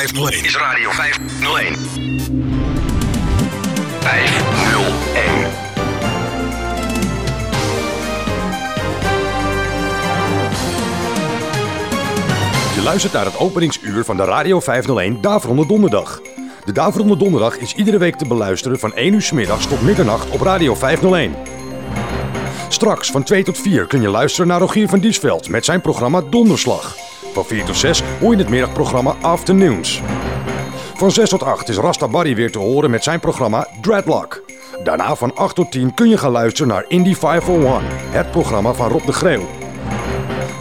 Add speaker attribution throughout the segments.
Speaker 1: 501. Is Radio 501. 501.
Speaker 2: Je luistert naar het openingsuur van de Radio 501 Daverende Donderdag. De Daverende Donderdag is iedere week te beluisteren van 1 uur s middags tot middernacht op Radio 501. Straks van 2 tot 4 kun je luisteren naar Rogier van Diesveld met zijn programma Donderslag. Van 4 tot 6 hoor je het middagprogramma Afternoons. Van 6 tot 8 is Rasta Barry weer te horen met zijn programma Dreadlock. Daarna van 8 tot 10 kun je gaan luisteren naar Indie 501, het programma van Rob de Greeuw.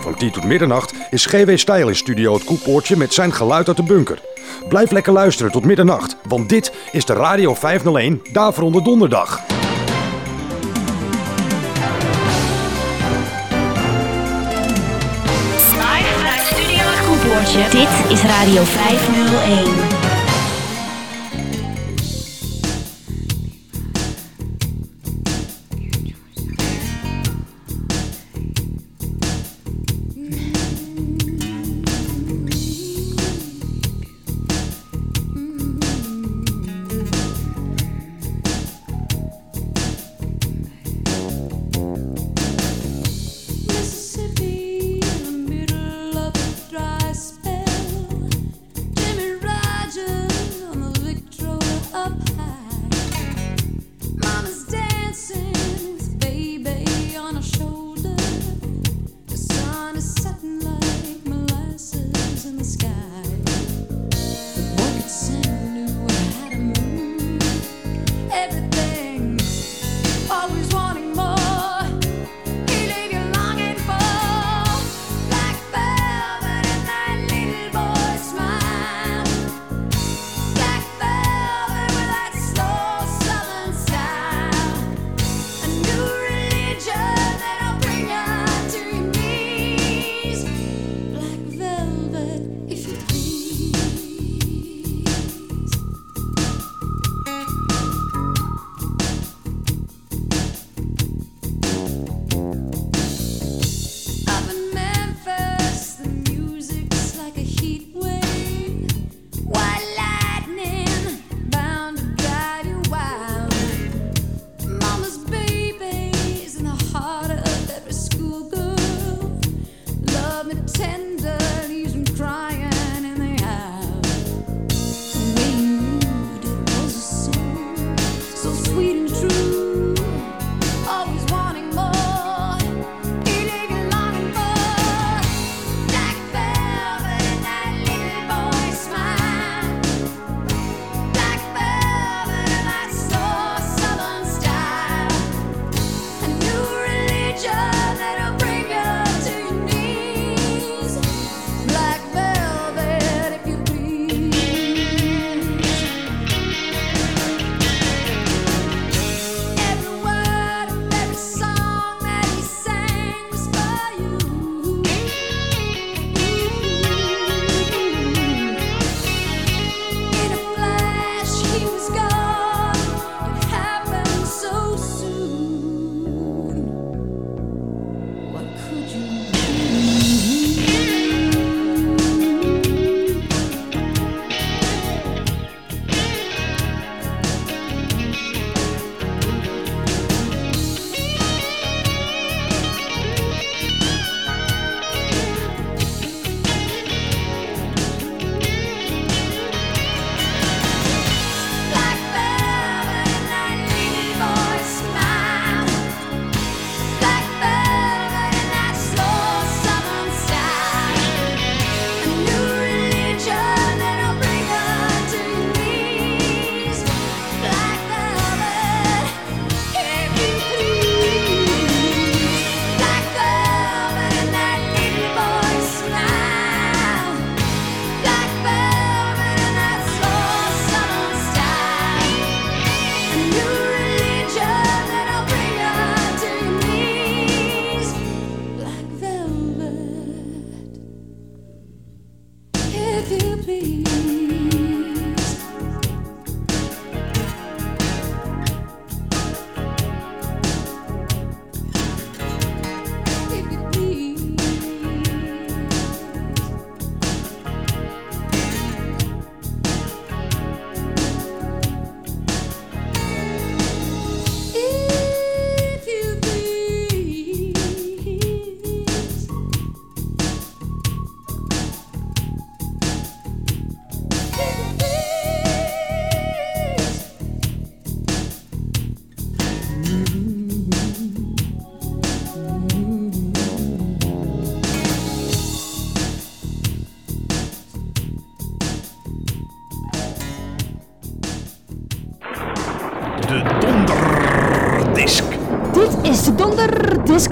Speaker 2: Van 10 tot middernacht is GW Stijl in studio het Koepoortje met zijn geluid uit de bunker. Blijf lekker luisteren tot middernacht, want dit is de Radio 501 Daverende Donderdag.
Speaker 3: Dit is Radio 501.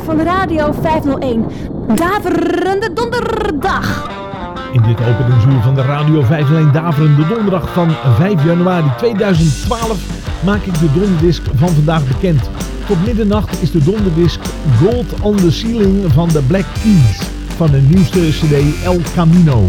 Speaker 4: Van Radio 501.
Speaker 3: Daverende Donderdag.
Speaker 5: In dit openingsuur van de Radio 5 alleen Daverende Donderdag van 5 januari 2012 maak ik de donderdisc van vandaag bekend. Tot middernacht is de donderdisc Gold on the Ceiling van de Black Keys van de nieuwste cd El Camino.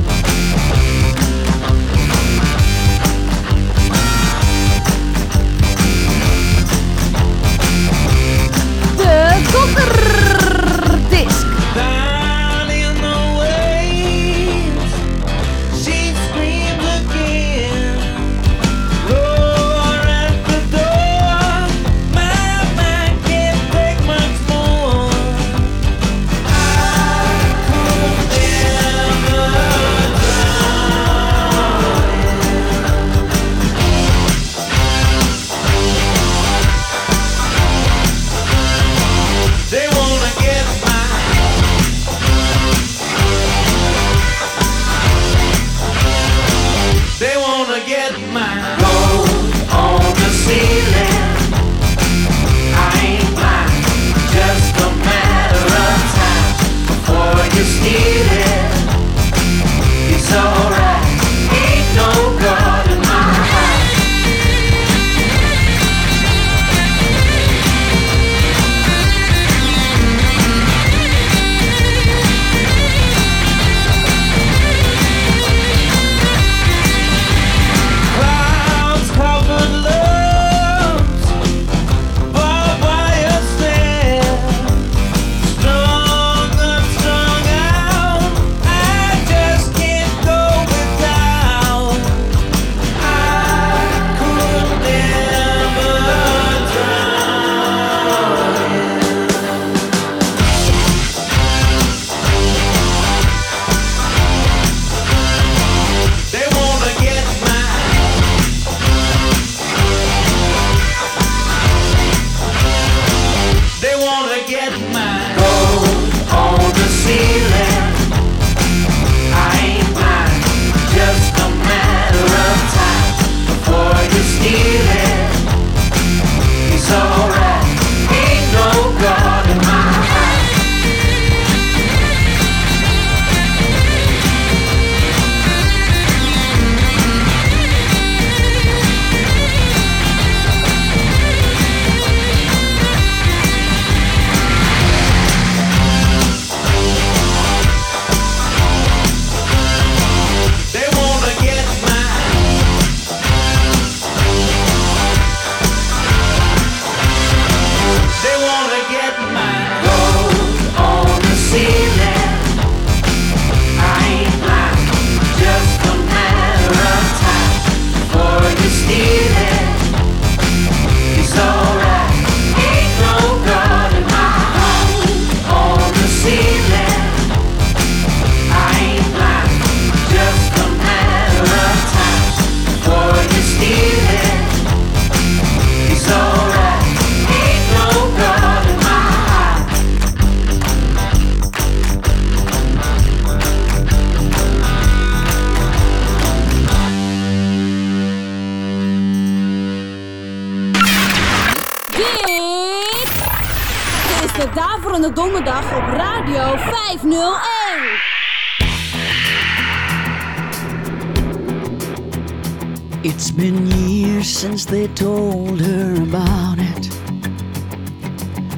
Speaker 6: Since they told her about it.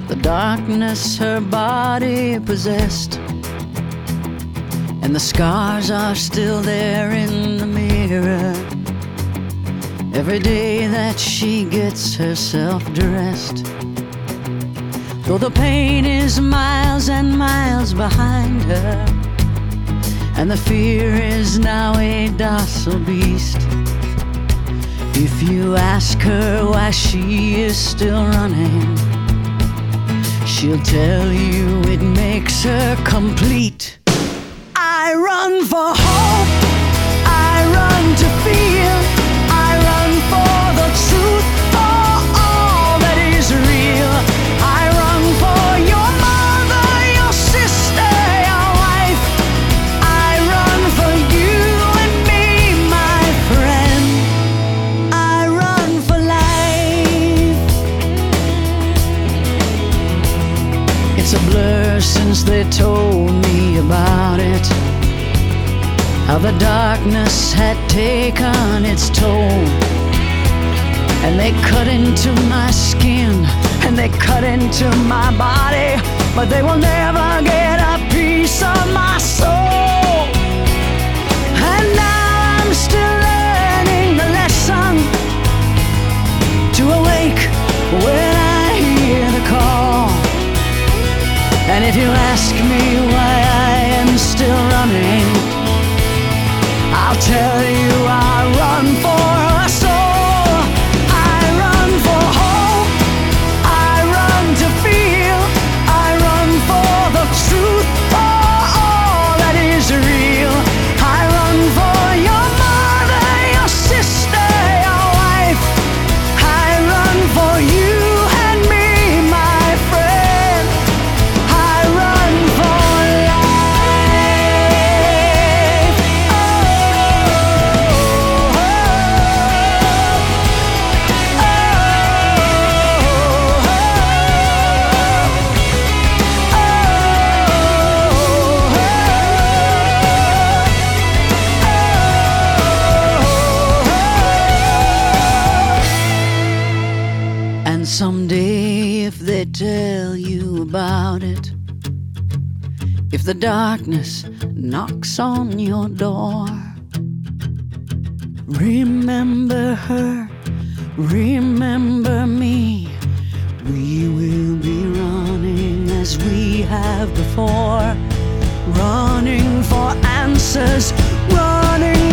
Speaker 6: The darkness her body possessed. And the scars are still there in the mirror. Every day that she gets herself dressed. Though the pain is miles and miles behind her. And the fear is now a docile beast. If you ask her why she is still running, she'll tell you it makes her complete. I run for hope, It's a blur since they told me about it. How the darkness had taken its toll. And they cut into my skin, and they cut into my body, but they will never get. And if you ask me why I am still running, I'll tell you I run for. the darkness knocks on your door. Remember her, remember me. We will be running as we have before, running for answers, running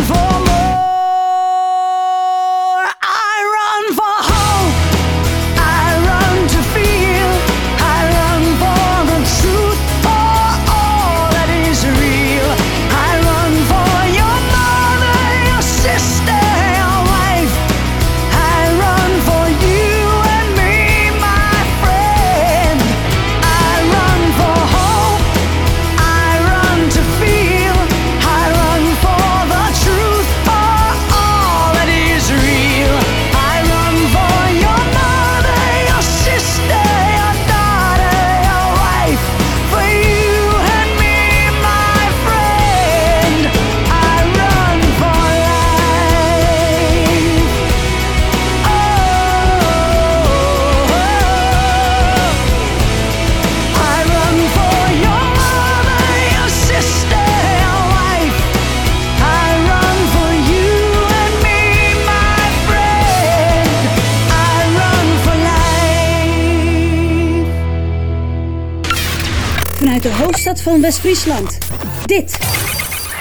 Speaker 4: Friesland. Dit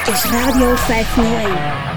Speaker 4: is Radio 501.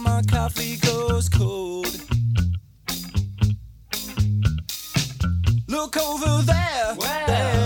Speaker 7: my coffee goes cold. Look over there. There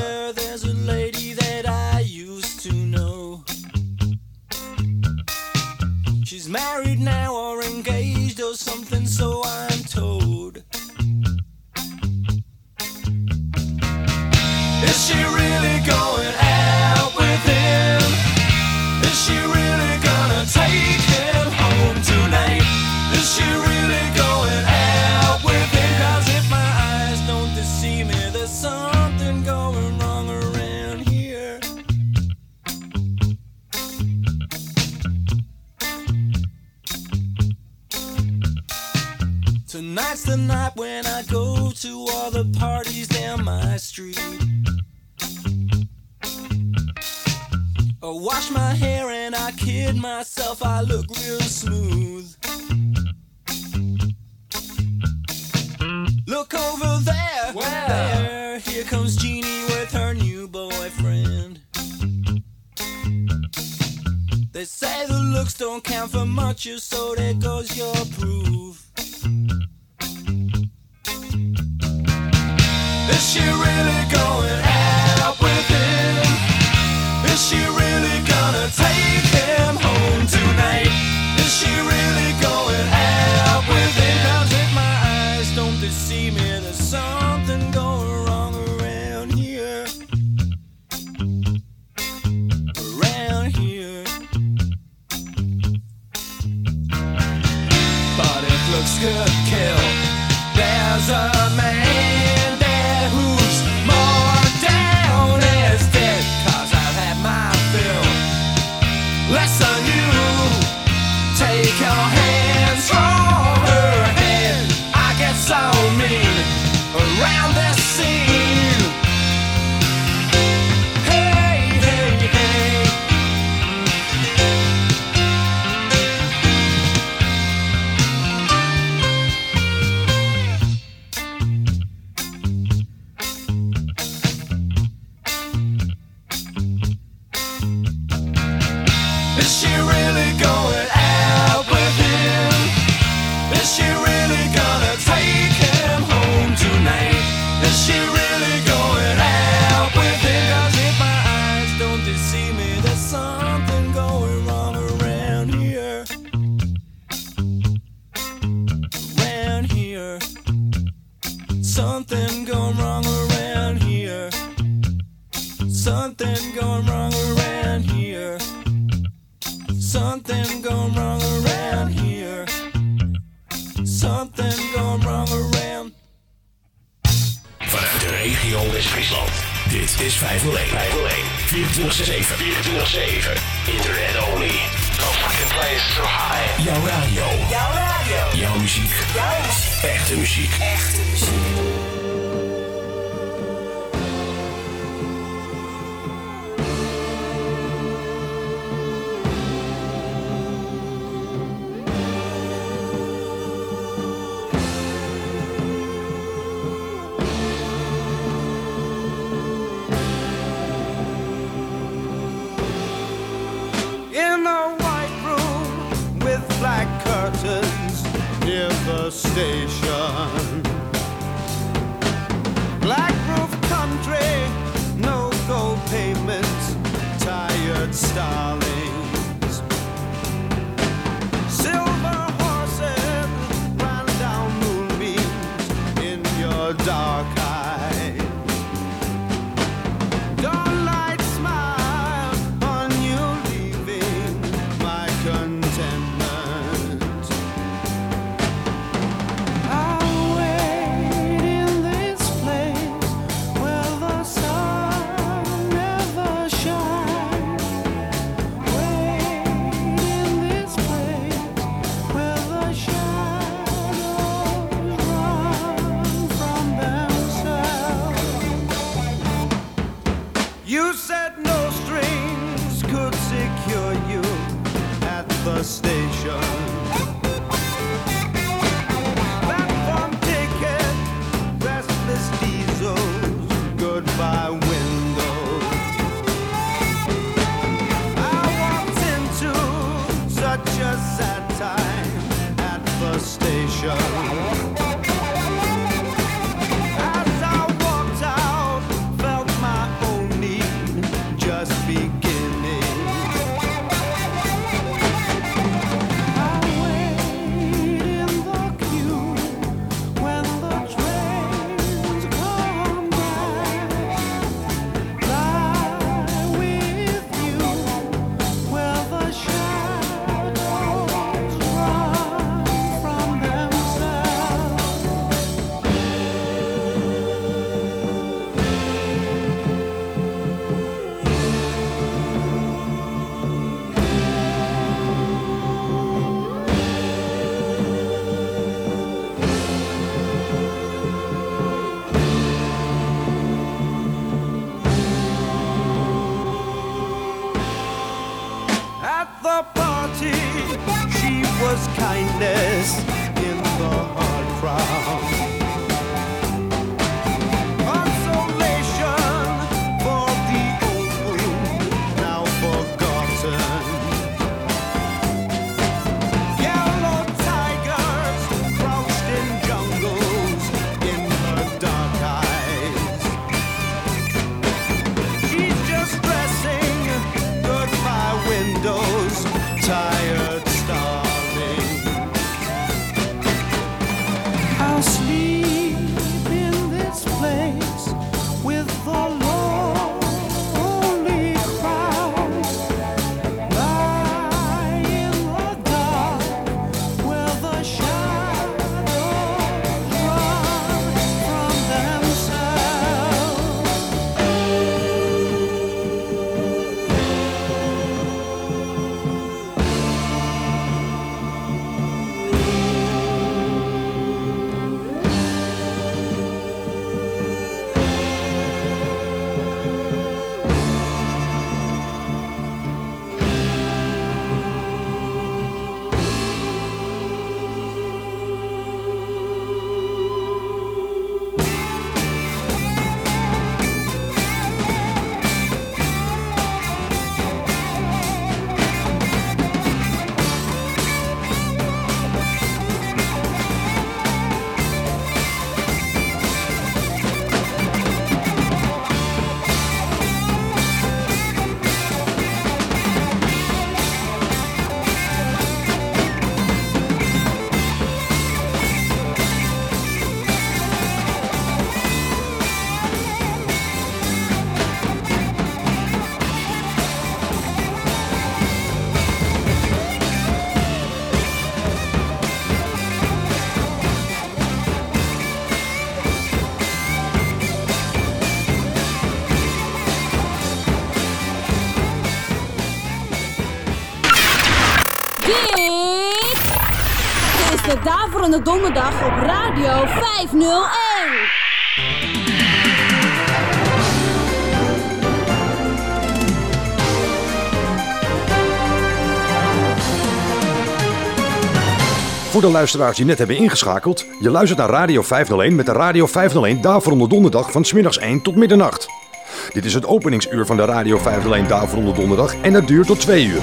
Speaker 7: at myself, I look real smooth. Look over there, Where? there. Here comes Jeannie with her new boyfriend. They say the looks don't count for much, so there goes your proof. Is she really going out with him? Is she really gonna take? black curtains near the station. Black roof country, no gold payments, tired
Speaker 8: stars. Daverende Donderdag op Radio 501.
Speaker 2: Voor de luisteraars die net hebben ingeschakeld, je luistert naar Radio 501 met de Radio 501 Daverende Donderdag van smiddags 1 tot middernacht. Dit is het openingsuur van de Radio 501 Daverende Donderdag en dat duurt tot 2 uur.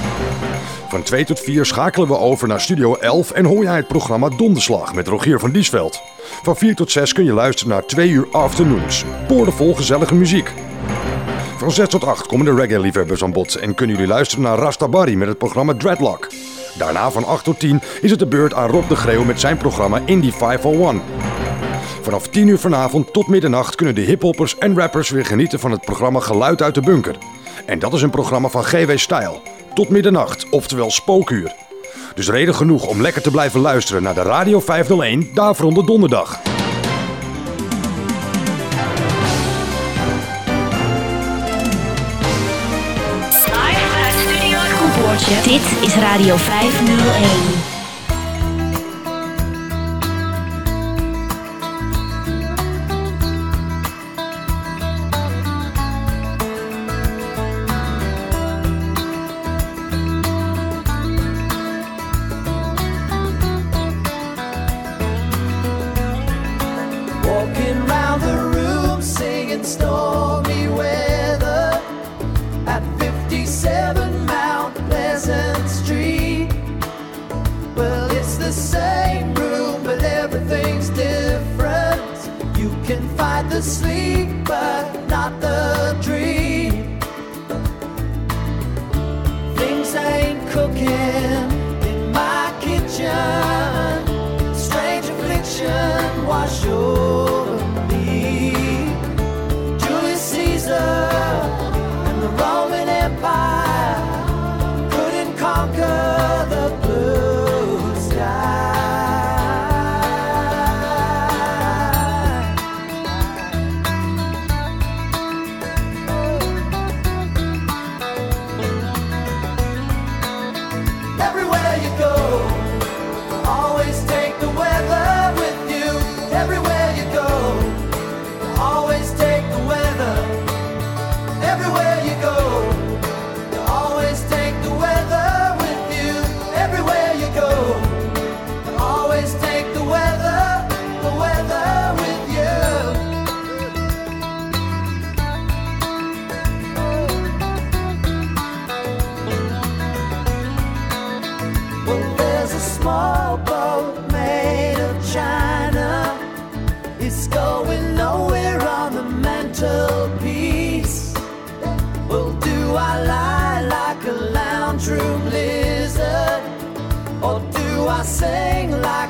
Speaker 2: Van 2 tot 4 schakelen we over naar Studio 11 en hoor jij het programma Donderslag met Rogier van Diesveld. Van 4 tot 6 kun je luisteren naar 2 uur afternoons. Poordenvol gezellige muziek. Van 6 tot 8 komen de reggae-liefhebbers aan bod en kunnen jullie luisteren naar Rastabari met het programma Dreadlock. Daarna van 8 tot 10 is het de beurt aan Rob de Greeuw met zijn programma Indie 501. Vanaf 10 uur vanavond tot middernacht kunnen de hiphoppers en rappers weer genieten van het programma Geluid uit de Bunker. En dat is een programma van GW Style. Tot middernacht, oftewel spookuur. Dus reden genoeg om lekker te blijven luisteren naar de Radio 501 Daverende Donderdag.
Speaker 9: Dit is Radio 501.
Speaker 8: There's a small boat made of china. It's going nowhere on the mantelpiece. Well, do I lie like a lounge room lizard? Or do I sing like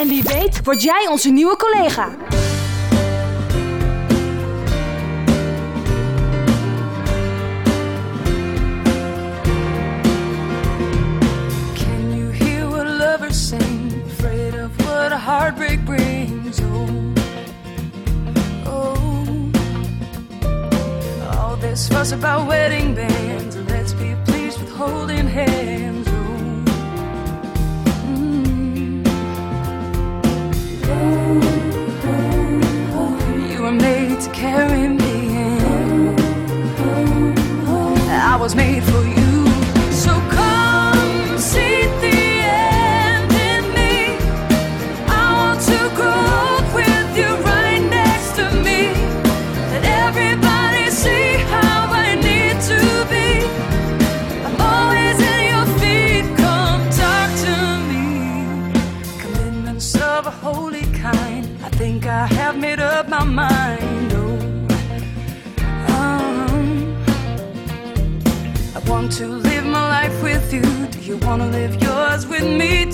Speaker 9: en wie weet word jij onze nieuwe collega.
Speaker 3: Can you hear what lover sing? Afraid of what a heartbreak brings. Oh. oh. All this was about wedding bands. Let's be pleased with holding hands. was made wanna live yours with me.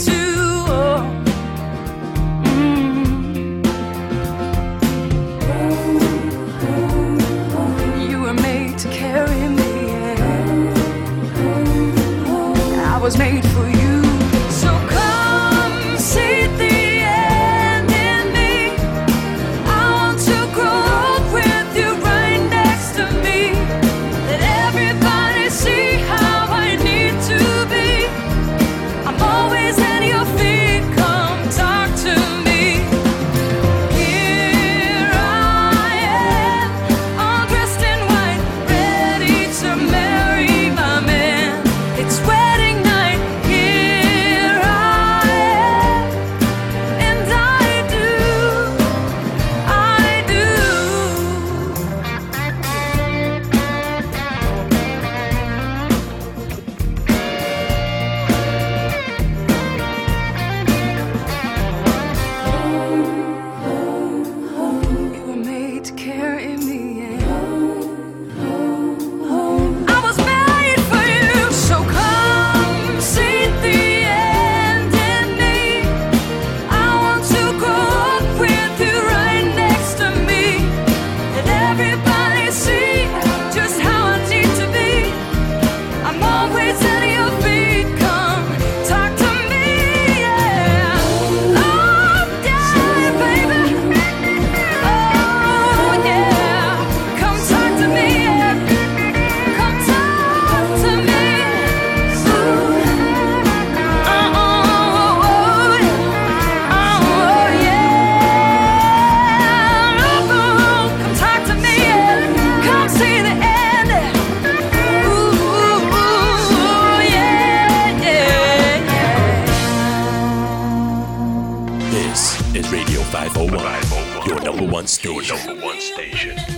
Speaker 1: 501, your number one station. Your number one station.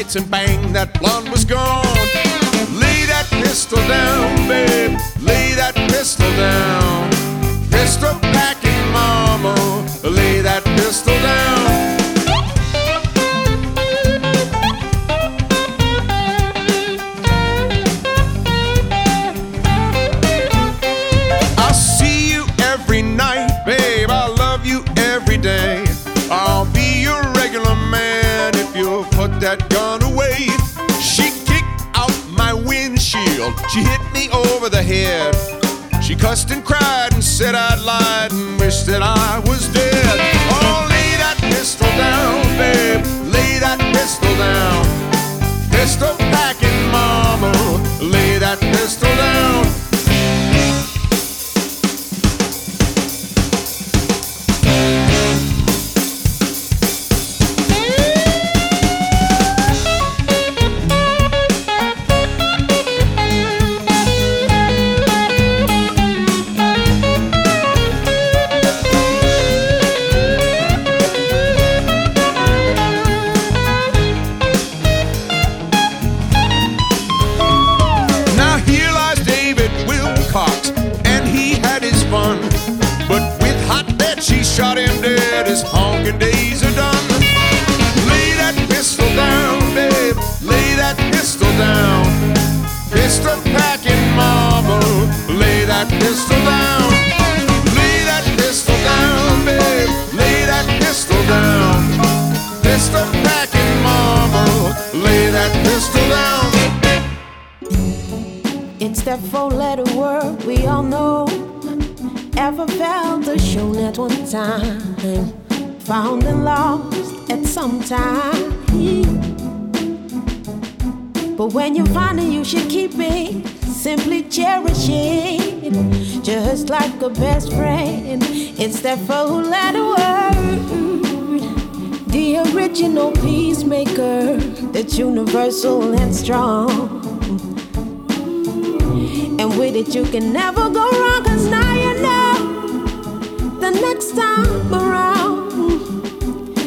Speaker 10: lights and bang that blood. that
Speaker 11: four letter word, the original peacemaker that's universal and strong. And with it, you can never go wrong, cause now you know the next time around.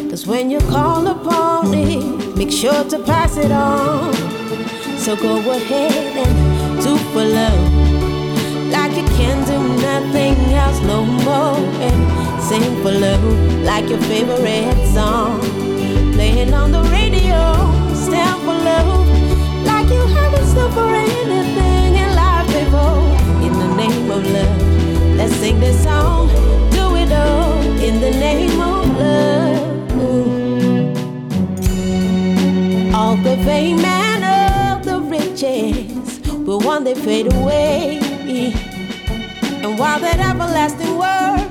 Speaker 11: Cause when you call upon it, make sure to pass it on. So go ahead and do for love. Buffalo like your favorite song. Playing on the radio, stand for love like you haven't stood for anything in life before. In the name of love, let's sing this song, do it all in the name of love. Ooh. All the fame and all the riches will one day fade away, and while that everlasting world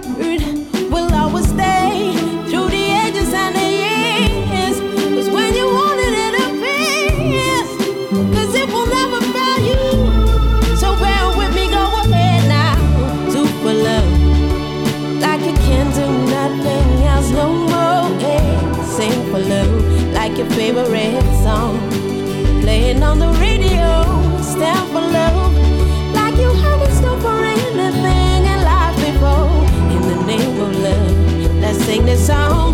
Speaker 11: song playing on the radio. Stand for love, like you haven't stood for anything in life before. In the name of love, let's sing this song.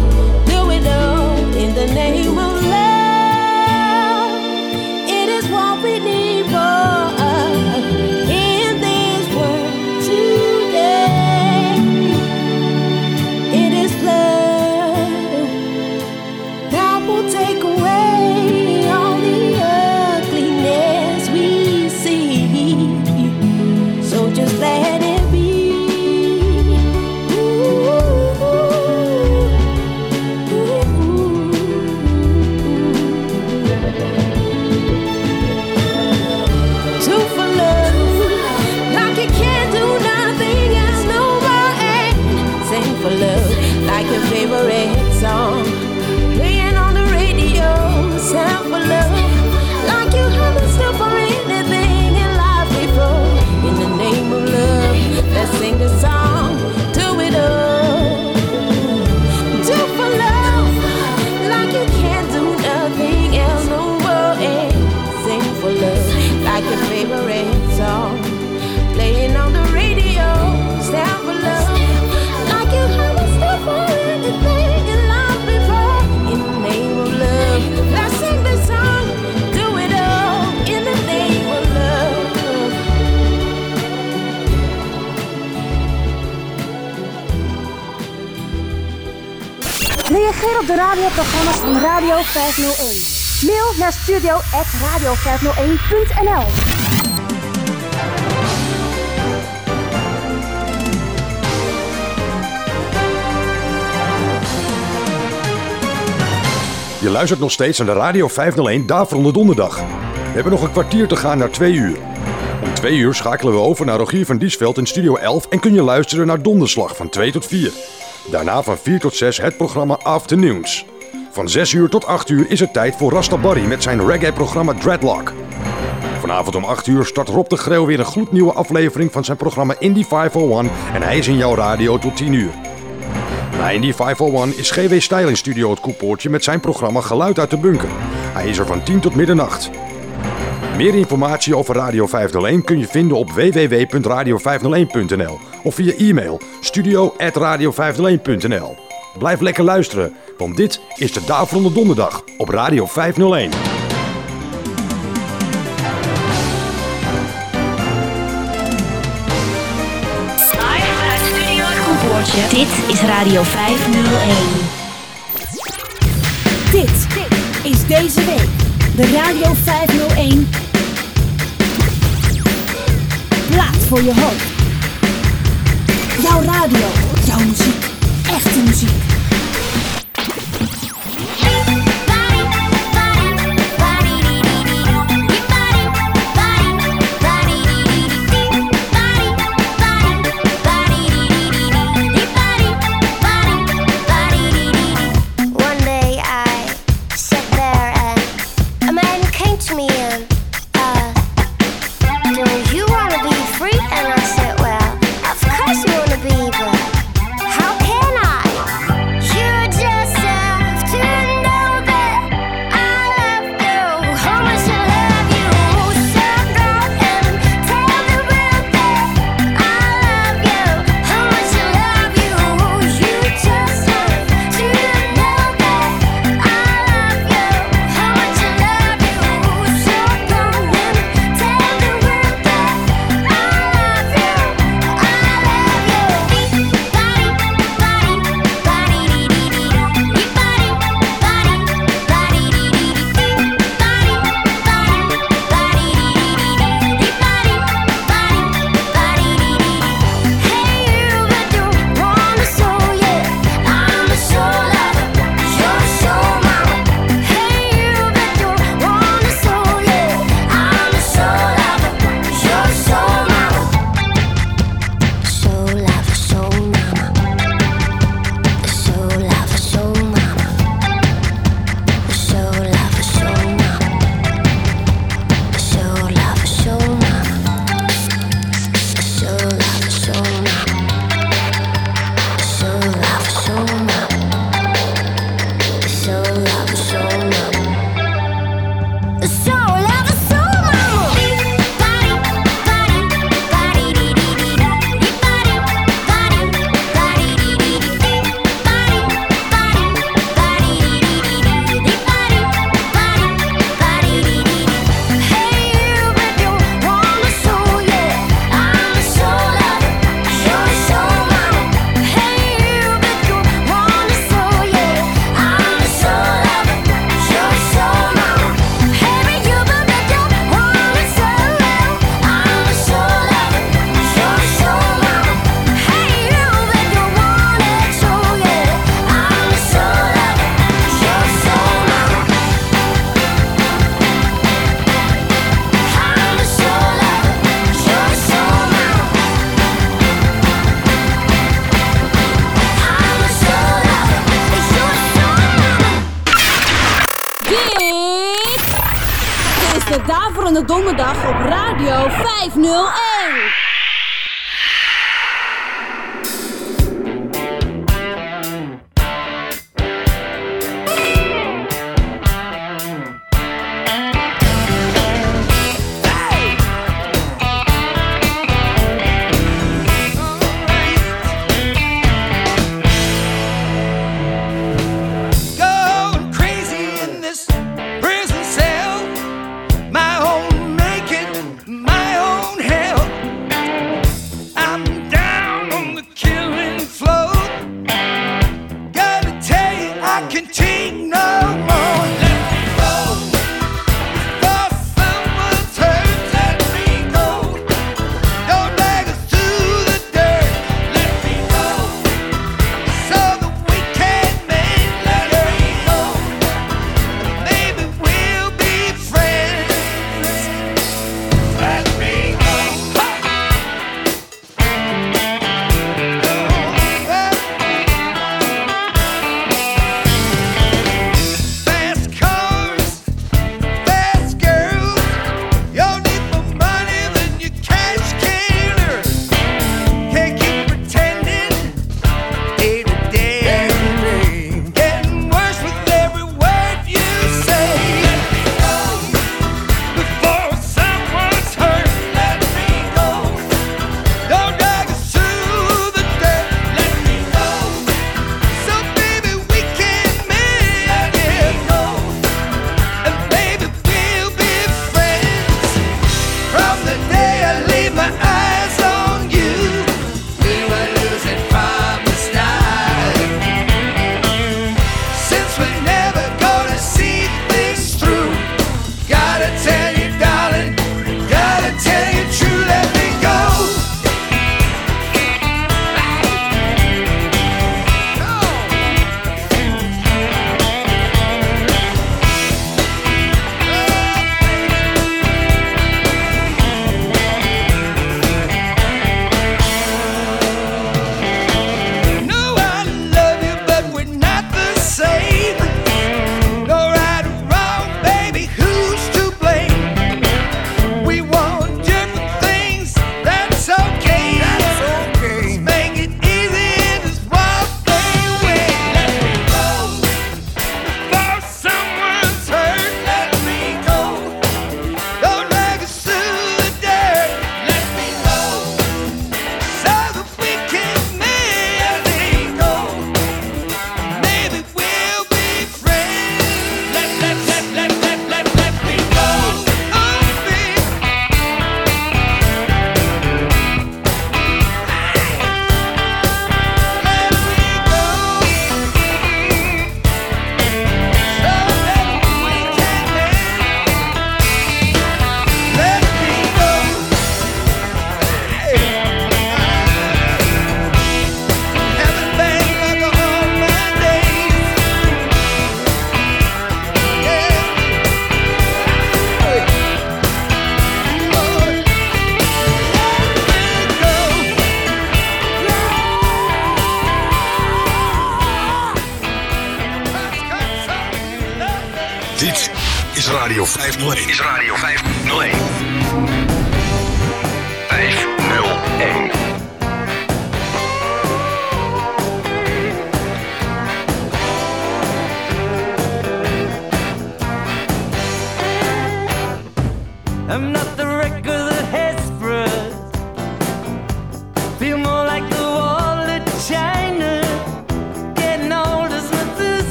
Speaker 4: Radio 501. Mail naar studio.radio501.nl
Speaker 2: Je luistert nog steeds naar de Radio 501 Daverende Donderdag. We hebben nog een kwartier te gaan naar 2 uur. Om 2 uur schakelen we over naar Rogier van Diesveld in Studio 11 en kun je luisteren naar Donderslag van 2 tot 4. Daarna van 4 tot 6 het programma Afternoons. Van 6 uur tot 8 uur is het tijd voor Rasta Barry met zijn reggae-programma Dreadlock. Vanavond om 8 uur start Rob de Greeuw weer een gloednieuwe aflevering van zijn programma Indie 501 en hij is in jouw radio tot 10 uur. Na Indie 501 is GW Stijl in Studio het Koepoortje met zijn programma Geluid uit de Bunker. Hij is er van 10 tot middernacht. Meer informatie over Radio 501 kun je vinden op www.radio501.nl of via e-mail studio.radio501.nl. Blijf lekker luisteren, want dit is de Daverende Donderdag op Radio 501.
Speaker 3: Live vanuit Studio Het Koepoortje. Dit is Radio 501.
Speaker 4: Dit is deze week de Radio 501 Plaat voor je hoofd. Jouw radio, jouw muziek,
Speaker 12: 普
Speaker 4: 通に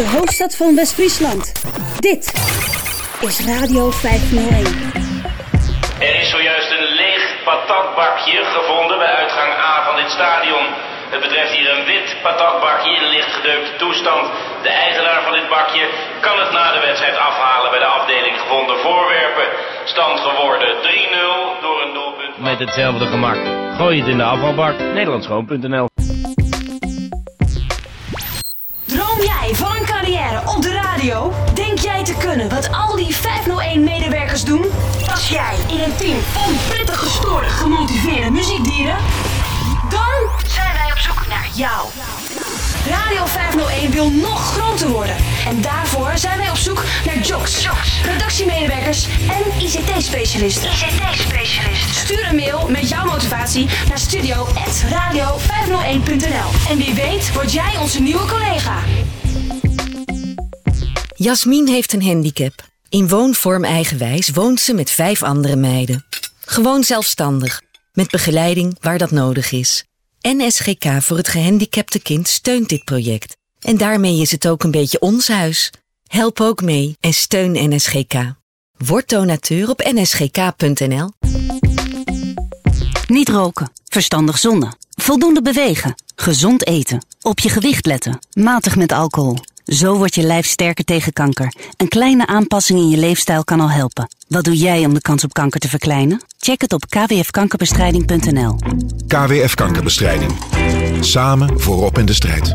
Speaker 4: de hoofdstad van West-Friesland. Dit is Radio 501.
Speaker 13: Er is zojuist een leeg patatbakje gevonden bij uitgang A van dit stadion. Het betreft hier een wit patatbakje in licht gedeukte toestand. De eigenaar van dit bakje kan het na de wedstrijd afhalen bij de afdeling gevonden voorwerpen. Stand geworden 3-0 door een doelpunt.
Speaker 9: Met hetzelfde gemak. Gooi het in de afvalbak. Nederlandschoon.nl
Speaker 4: Radio 501 wil nog groter worden. En daarvoor zijn wij op zoek naar jocks, redactiemedewerkers en ICT-specialisten. ICT-specialisten. Stuur een mail met jouw motivatie naar studio.radio501.nl. En wie weet word jij onze nieuwe collega.
Speaker 14: Jasmin heeft een handicap. In woonvorm eigenwijs woont ze met vijf andere meiden. Gewoon zelfstandig, met begeleiding waar dat nodig is. NSGK voor het gehandicapte kind steunt dit project. En daarmee is het ook een beetje ons huis. Help ook mee en steun NSGK. Word donateur op nsgk.nl.
Speaker 15: Niet roken, verstandig zonnen, voldoende bewegen, gezond eten, op je gewicht letten, matig met alcohol. Zo wordt je lijf sterker tegen kanker. Een kleine aanpassing in je leefstijl kan al helpen. Wat doe jij om de kans op kanker te verkleinen? Check het op kwfkankerbestrijding.nl.
Speaker 16: KWF Kankerbestrijding. Samen voorop in de strijd.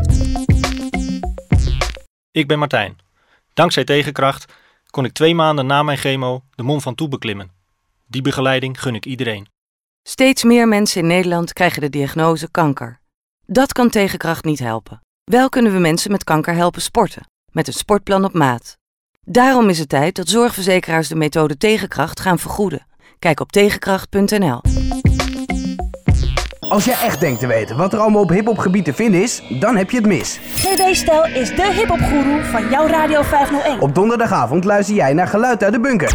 Speaker 17: Ik ben Martijn. Dankzij tegenkracht kon ik twee maanden na mijn chemo de Mont Ventoux beklimmen. Die begeleiding gun ik iedereen.
Speaker 18: Steeds meer mensen in Nederland krijgen de diagnose kanker. Dat kan tegenkracht niet helpen. Wel kunnen we mensen met kanker helpen sporten, met een sportplan op maat. Daarom is het tijd dat zorgverzekeraars de methode tegenkracht gaan vergoeden. Kijk op tegenkracht.nl.
Speaker 19: Als jij echt denkt te weten wat er allemaal op hiphopgebied te vinden is, dan heb je het mis.
Speaker 20: GB Stijl is de hiphopgoeroe van jouw Radio 501.
Speaker 19: Op donderdagavond luister jij naar Geluid uit de Bunker.